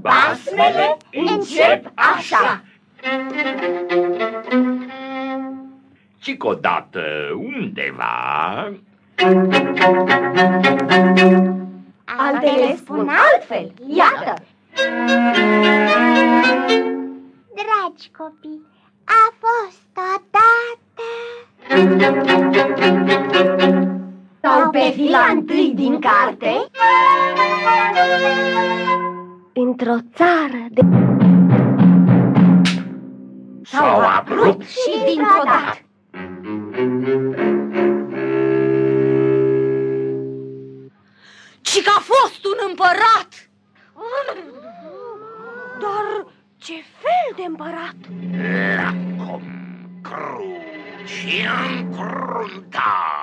Basmele încep așa. Și că odată undeva... Altele spun altfel, iată. Dragi copii, a fost odată... Sau pe fila întâi din carte? Într-o țară de... Sau abrupt și dintr-o dată. Ci că a fost un împărat! Dar ce fel de împărat? Lacom, cruci și încruntat.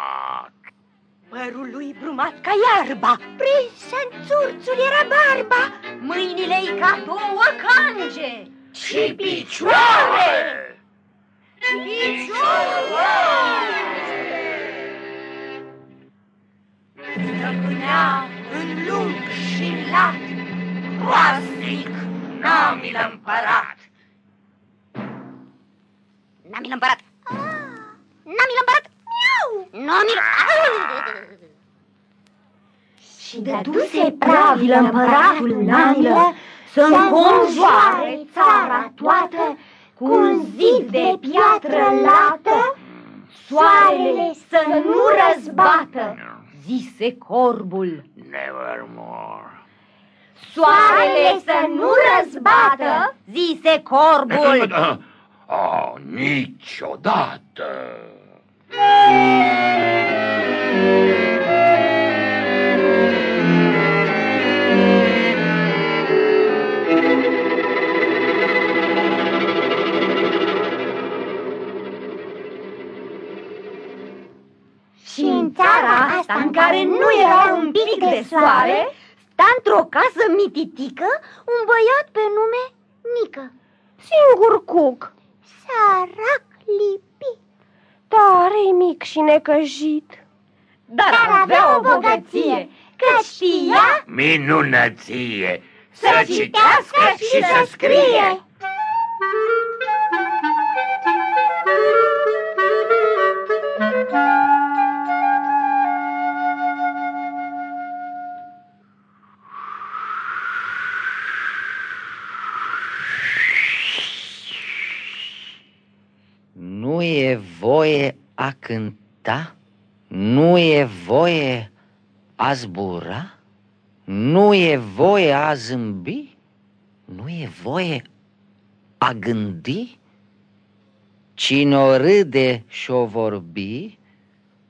Părul lui brumat ca iarba, Prins în țurțul era barba. Mâinile-i ca două cange. Și picioare! Stăpânea în lung și în lat, groaznic, namil împărat. Namil împărat, N-am împărat Miau! namil... Și dăduse pravilă împăratul Nanilă să înconjoare țara toată cu un zid de piatră lată, soarele să nu răzbată, zise corbul. Nevermore. Soarele să nu răzbată, zise corbul. Oh, niciodată! Și în țara asta în care nu era un pic de soare, sta într-o casă mititică un băiat pe nume Nică. Singur cuc, Sărac lipit tare mic și necăjit. Dar, Dar avea o bogăție, că știa Minunăție! să citească și să scrie Nu e voie a cânta? Nu e voie a zbura? Nu e voie a zâmbi? Nu e voie a gândi? Cine o râde și o vorbi,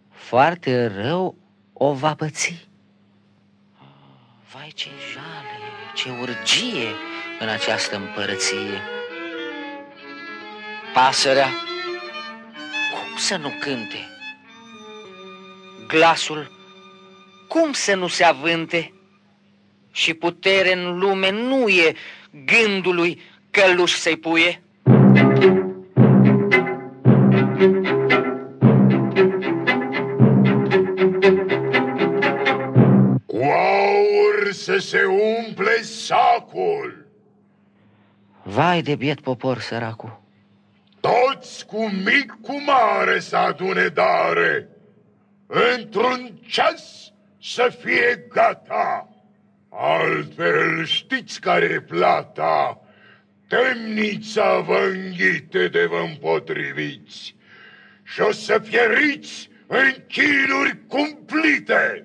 foarte rău o va păți. Vai ce jale, ce urgie în această împărăție. Pasărea, cum să nu cânte? Glasul, cum să nu se avânte? Și putere în lume nu e gândului căluș să-i puie. Cu aur să se umple sacul, Vai de biet popor săracu, toți cu mic cu mare să adune dare, într-un ceas să fie gata. Altfel știți care e plata, temnița vă înghite de vă împotriviți și o să pieriți în chinuri cumplite.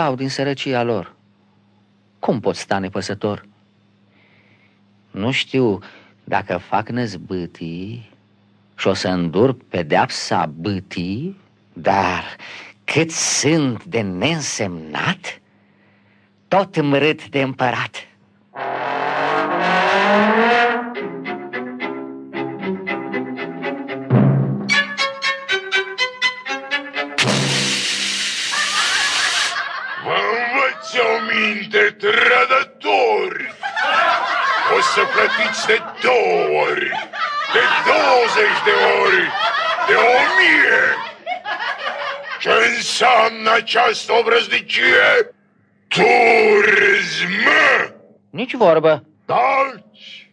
Dau din sărăcia lor. Cum pot sta nepăsător? Nu știu dacă fac năzbâtii și o să îndur pedeapsa bâtii, dar cât sunt de neînsemnat, tot mărât de împărat. Vă învăț trădători! O să plătiți de două ori, de 20 de ori, de o mie! Ce înseamnă această obrăznicie? Turism! Nici vorbă. Taci!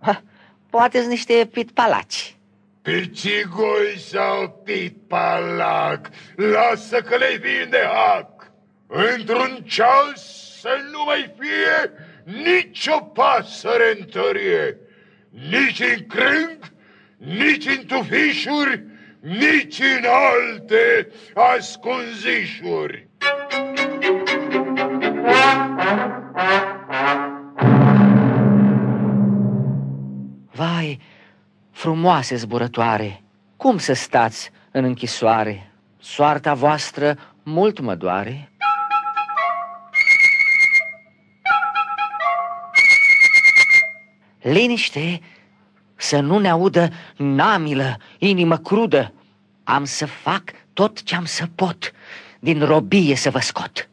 Ha, poate niște pitpalaci. Pițigoi sau pitpalac, lasă că le vinde hac. Într-un ceas să nu mai fie nicio pasăre în tărie, nici în crâng, nici în tufișuri, nici în alte ascunzișuri. Vai, frumoase zburătoare, cum să stați în închisoare? Soarta voastră mult mă doare. Liniște, să nu ne audă namilă, inimă crudă. Am să fac tot ce am să pot, din robie să vă scot.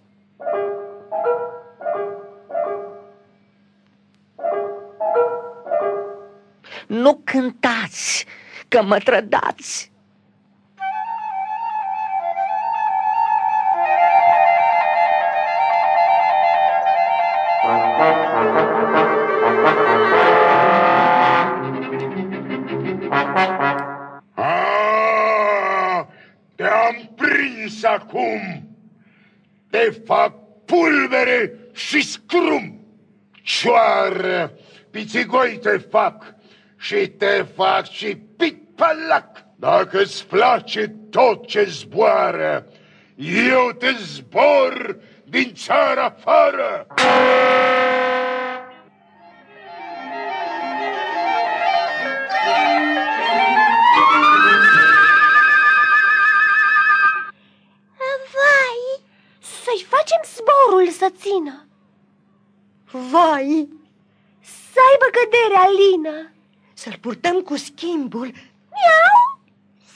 Nu cântați, că mă trădați. Acum! Te fac pulbere și scrum! Cioară, pițigoi te fac și te fac și pitpalac! Dacă îți place tot ce zboară, eu te zbor din țara afară! Să țină. Vai, să aibă căderea lină. Să-l purtăm cu schimbul. Miau!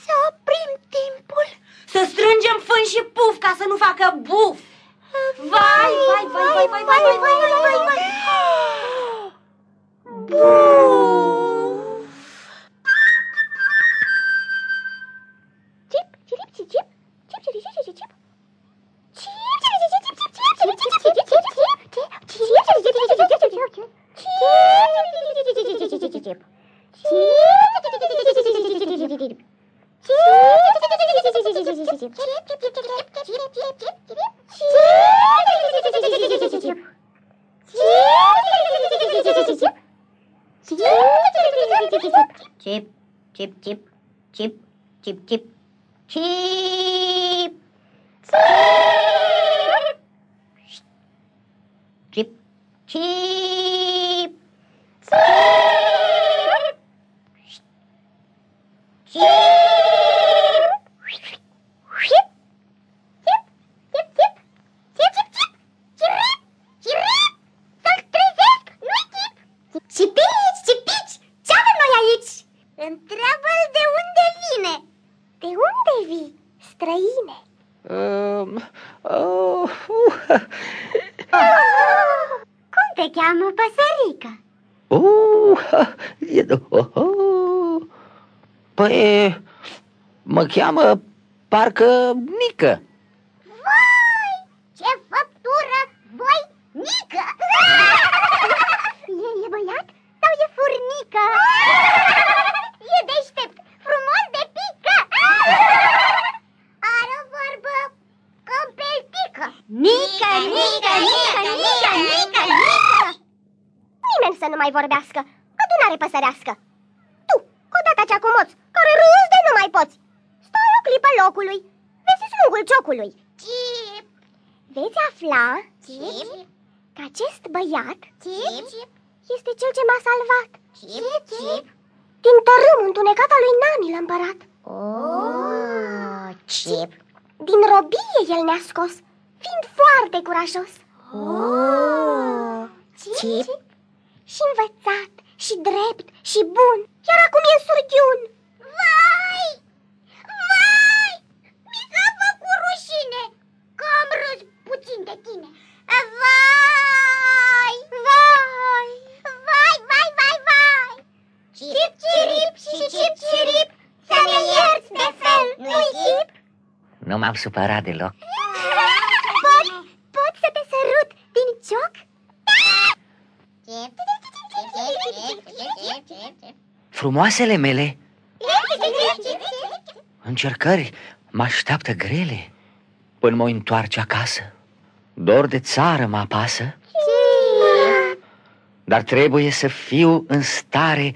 Să oprim timpul. Să strângem fân și puf ca să nu facă buf. Vai, vai, vai, vai, vai, vai, vai, vai, vai, vai. Buf! Chip, chip, chip, chip, chip, chip, chip. Chip, chip. Cum te cheamă, păsărică? uh, uh, uh, uh. Păi, mă cheamă parcă Nică. Vai, ce făptură voinică! E, e băiat sau e furnică? E deștept, frumos de pică! Are o vorbă compeltică! Nică, nică, nică, nică, nică, nică! Nimeni să nu mai vorbească, adunare păsărească! Tu, cu data cea cu moț, care râzi de nu mai poți! Stai o clipă locului, vezi slugul ciocului! Cip! Veți afla, Cip, că acest băiat, Cip, este cel ce m-a salvat. Cip, Cip, din tărâm întunecat al lui Nani împărat. Oh, Cip. Din robie el ne-a scos, fiind foarte curajos. Oh, Cip. Și învățat, și drept, și bun, iar acum e surghiun. Vai! Vai! Mi s-a făcut rușine că am râs puțin de tine. Vai! Vai! Vai, vai, vai, vai! Cip, cirip și cip, cirip Să ne ierți de fel, nu-i chip? Nu m-am supărat deloc. Pot, pot să te sărut din cioc? Frumoasele mele încercări mă așteaptă grele până mă întoarce acasă. Dor de țară mă apasă, dar trebuie să fiu în stare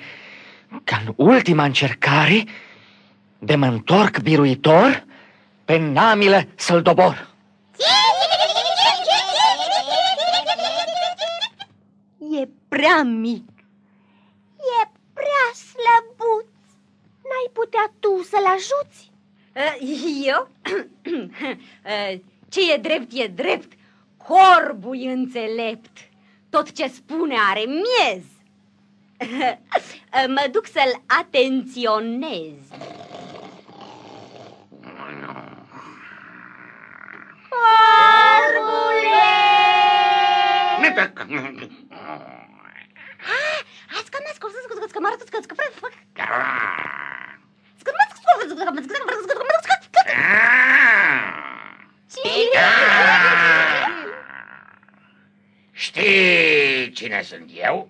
ca în ultima încercare de mă întorc biruitor pe namilă să-l dobor. Prea mic. E prea slăbuț N-ai putea tu să-l ajuți? Uh, Eu? Uh, Ce e drept e drept, corbul e înțelept. Tot ce spune are miez. Uh, Mă duc să-l atenționez. Știi cine sunt eu?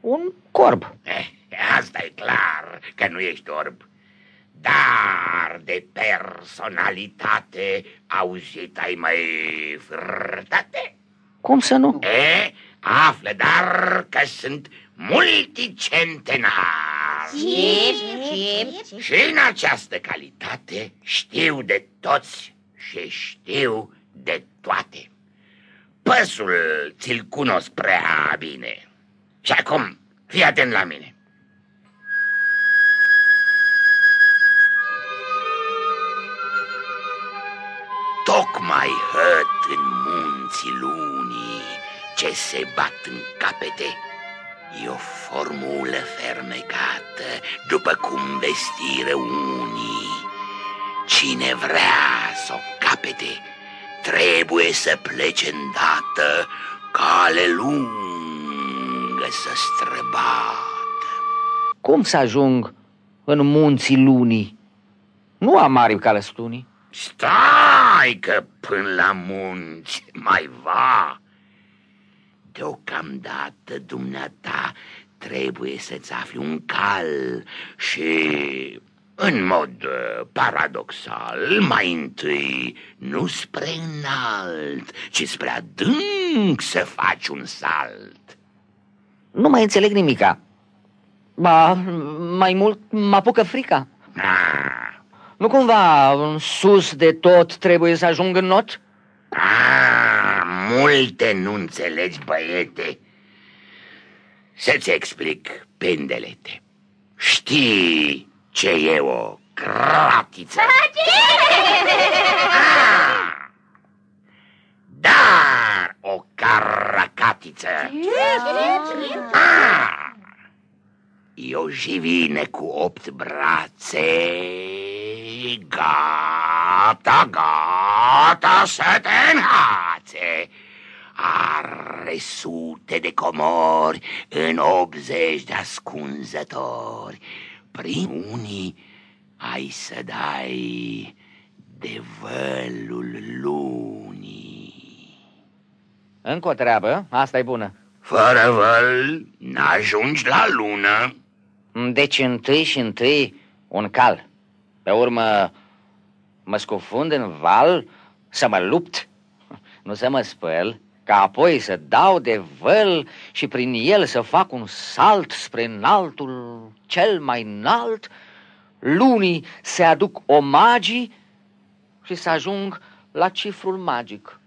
Un corb. Eh, asta e clar că nu ești orb. Dar de personalitate auzit ai mai frătate? Cum să nu? E, află dar că sunt multicentenar. Și în această calitate știu de toți și știu de toate. Păsul ți-l cunosc prea bine. Și acum, fii atent la mine. Tocmai hăt în munții lunii ce se bat în capete E o formulă fermecată, după cum vestire unii Cine vrea să o capete, trebuie să plece îndată Cale lungă să străbată Cum să ajung în munții lunii? Nu am mari calăstunii. Stai că până la munți mai va. Deocamdată dumneata trebuie să-ți afli un cal și, în mod uh, paradoxal, mai întâi nu spre înalt, ci spre adânc să faci un salt. Nu mai înțeleg nimica. Ba, mai mult mă apucă frica. Ah, Nu cumva în sus de tot trebuie să ajung în not? ah, multe nu înțelegi, băiete. Să-ți explic, pendelete. Știi ce e o cratiță? Ah, Dar o caracatiță. Ah, E o jivine cu opt brațe. Gata, gata să te înhațe. Are sute de comori în 80 de ascunzători. Prin unii ai să dai de vălul lunii. Încă o treabă, asta e bună. Fără văl n-ajungi la lună. Deci întâi și întâi un cal. Pe urmă mă scufund în val să mă lupt, nu să mă spăl, ca apoi să dau de văl și prin el să fac un salt spre înaltul cel mai înalt, lunii se aduc omagii și să ajung la cifrul magic.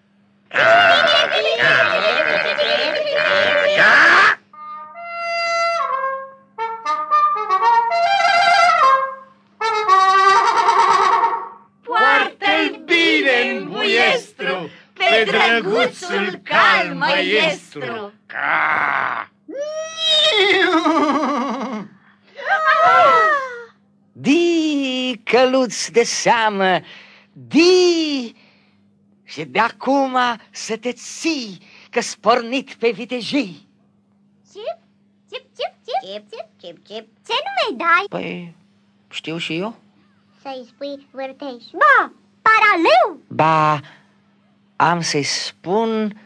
Drăguțul cal măiestru. Ca. Di, căluț de seamă, di și de acum să te ții că spornit pe vitejii. Cip, cip, cip, cip, cip, cip, cip. Ce nume dai? Păi, știu și eu. Să-i spui vârteș. Ba, paraleu. Ba, am să-i spun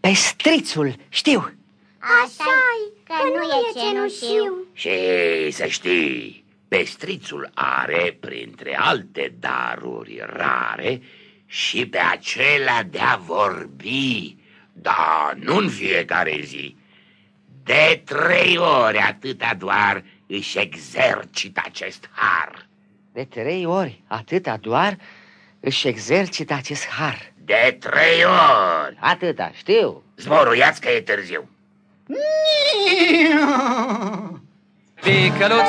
pestrițul, știu. Așa-i, că, că nu e cenușiu. Și să știi, pestrițul are, printre alte daruri rare, și pe acelea de a vorbi, dar nu în fiecare zi. De trei ori atâta doar își exercită acest har. De trei ori atâta doar își exercită acest har. De trei ori. Atâta, știu. Zborul, ia că e târziu. Ticăluț,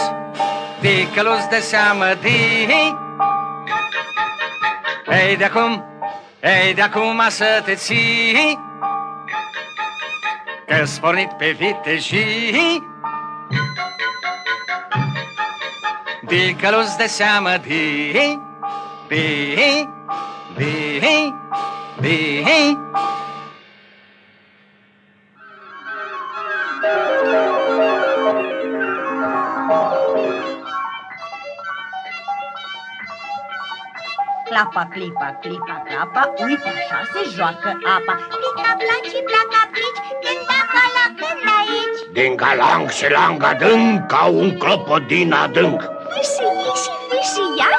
ticăluț de seamă di Ei de acum, ei de acum să te ții Că spornit pe vitejii Ticăluț de seamă di Di, di, di Clapa, clipa, clipa, clapa, uite așa se joacă apa. Plica, placi, placa, plici, când acolo, când aici. Din galang și lang adânc, ca un clopodin adânc. Fâșii și fâșiaș,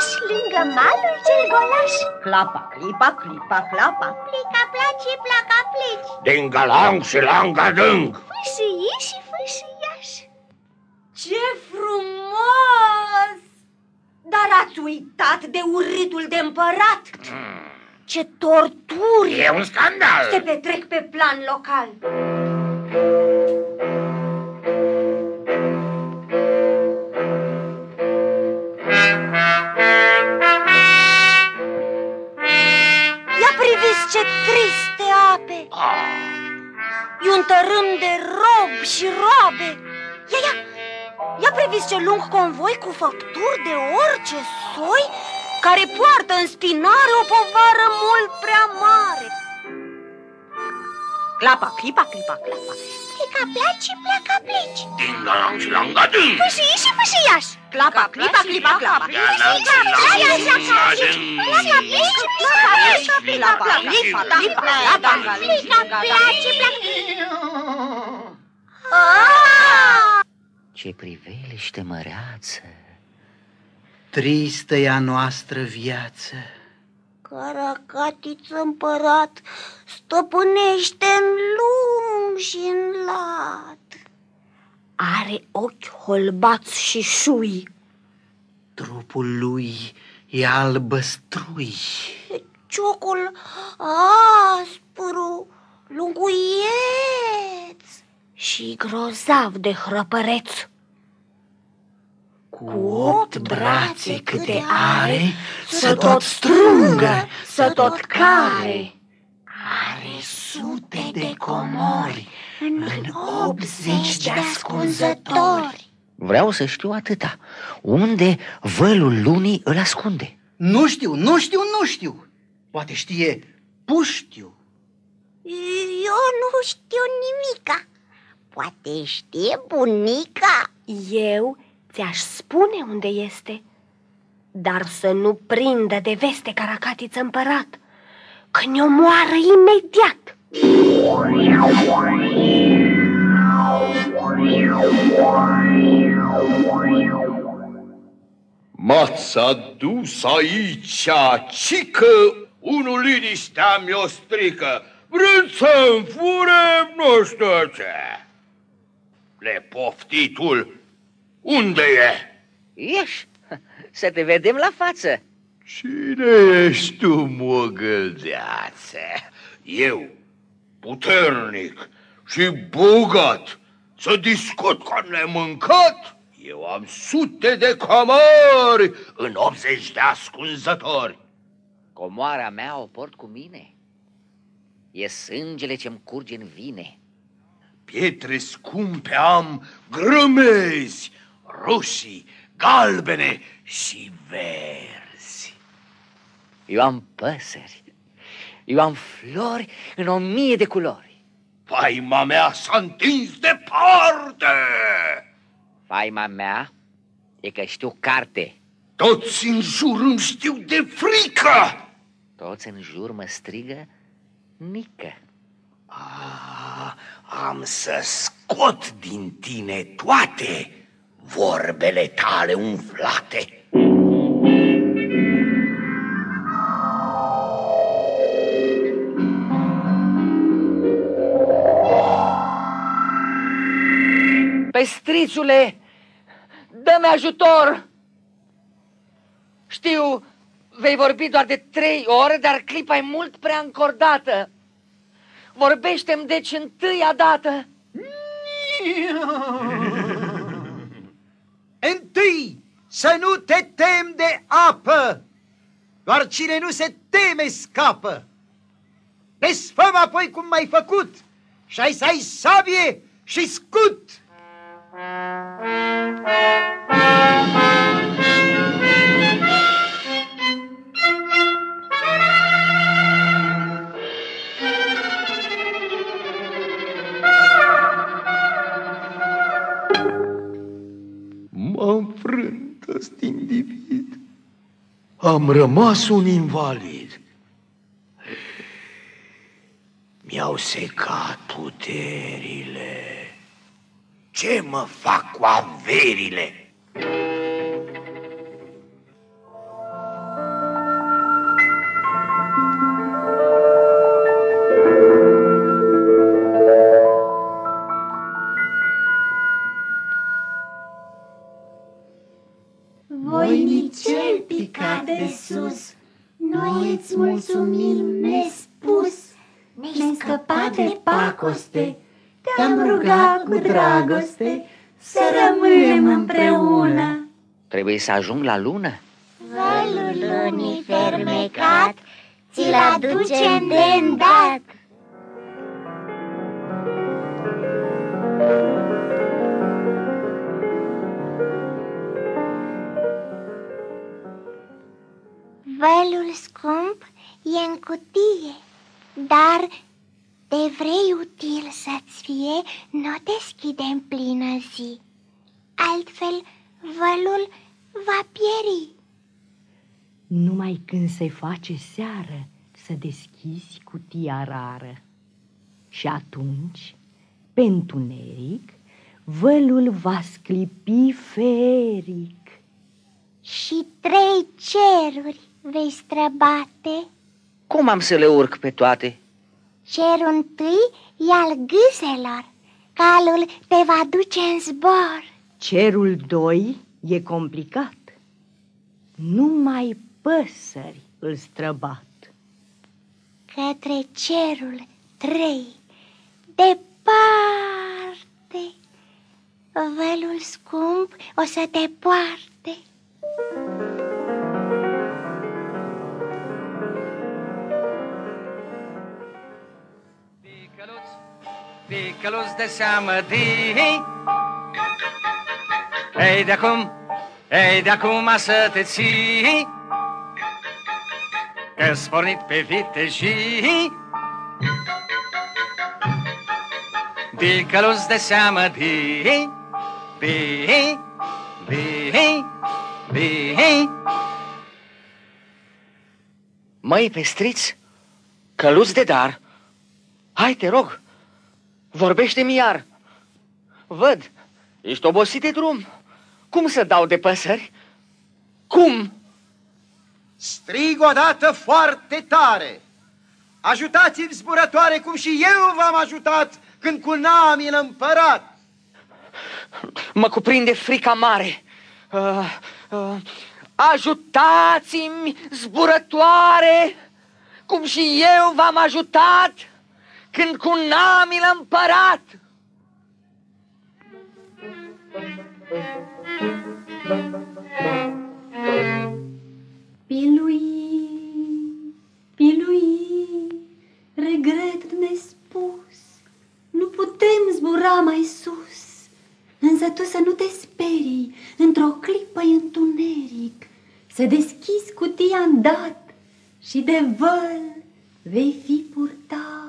lângă malul cel golaș. Clapa, clipa, clipa, clapa. Plica, placi, placa, plici. Din galang și lang adânc. Fâșii și fâșiaș. Ce frumos! Dar ați uitat de urâtul de împărat? Ce torturi E un scandal. se petrec pe plan local. Triste ape! E un tărâm de rob și roabe. Ia, ia, ia priviți ce lung convoi cu făpturi de orice soi care poartă în spinare o povară mult prea mare. Clapa, clipa, clipa, clapa. Plica, placi, placa, plici. Din galang și lang adânc. Fâșii și fâșiaș. Clapa, clipa, clipa, clapa. Galang și lang adânc. Placa, plici, placa, plici. Clapa, clipa, clipa, clapa. Plica, placi, placa. Ce priveliște măreață! Tristă e a noastră viață. Caracatiță împărat stăpânește în lung și în lat. Are ochi holbați și șui, Trupul lui e albăstrui. ciocul aspru, lunguieț și grozav de hrăpăreț. Cu opt brațe câte are, să tot strângă, să tot care. Are sute de comori în 80 de ascunzători. Vreau să știu atâta. Unde vălul lunii îl ascunde? Nu știu, nu știu, nu știu. Poate știe puștiu. Eu nu știu nimica. Poate știe bunica. Eu ți-aș spune unde este, dar să nu prindă de veste caracatiță împărat, că ne omoară imediat. M-ați adus aici, cică unul liniștea mi-o strică, vrând să-mi fure nu știu ce. Lepoftitul, unde e? Ieși, să te vedem la față. Cine ești tu, mogăldeață? Eu, puternic și bogat, să discut ca nemâncat? Eu am sute de camări în 80 de ascunzători. Comoara mea o port cu mine. E sângele ce-mi curge în vine. Pietre scumpe am grămezi, roșii, galbene și verzi. Eu am păsări, Eu am flori în o mie de culori. Faima mea s-a întins departe. Faima mea e că știu carte. Toți în jur îmi știu de frică. Toți în jur mă strigă Nică. Ah, am să scot din tine toate vorbele tale umflate. Pestrițule, dă-mi ajutor! Știu, vei vorbi doar de trei ore, dar clipa e mult prea încordată. Vorbește-mi deci întâia dată. Întâi, să nu te tem de apă, doar cine nu se teme scapă. Desfăm apoi cum mai făcut și ai să ai sabie și scut. Am rămas un invalid. Mi-au secat puterile. Ce mă fac cu averile? Trebuie să ajung la lună? Vălul lunii fermecat ți-l aducem de îndat. Vălul scump e în cutie, dar de vrei util să-ți fie, nu deschide în plină zi. Altfel, vălul va pieri. Numai când se face seară să deschizi cutia rară. Și atunci, pe întuneric, vălul va sclipi feric. Și trei ceruri vei străbate. Cum am să le urc pe toate? Cerul întâi e al gâselor, calul te va duce în zbor. Cerul doi e complicat. Numai păsări îl străbat. Către cerul trei, departe, vălul scump o să te poarte. Ticăluț de seamă din Ei de acum, ei de acum să te ții Că-s pornit pe vitejii Ticăluț de seamă din Din, din, din Măi, pestriț, căluț de dar, hai te rog, vorbește-mi iar. Văd, ești obosit de drum. Cum să dau de păsări? Cum? Strig odată foarte tare. Ajutați-mi zburătoare cum și eu v-am ajutat când cu Nami l împărat. Mă cuprinde frica mare. Uh, uh, ajutați-mi, zburătoare, cum și eu v-am ajutat când cu Nami l împărat. Pilui, pilui, regret nespus, nu putem zbura mai sus. Însă tu să nu te sperii, într-o clipă întuneric, să deschizi cutia dat și de văl vei fi purtat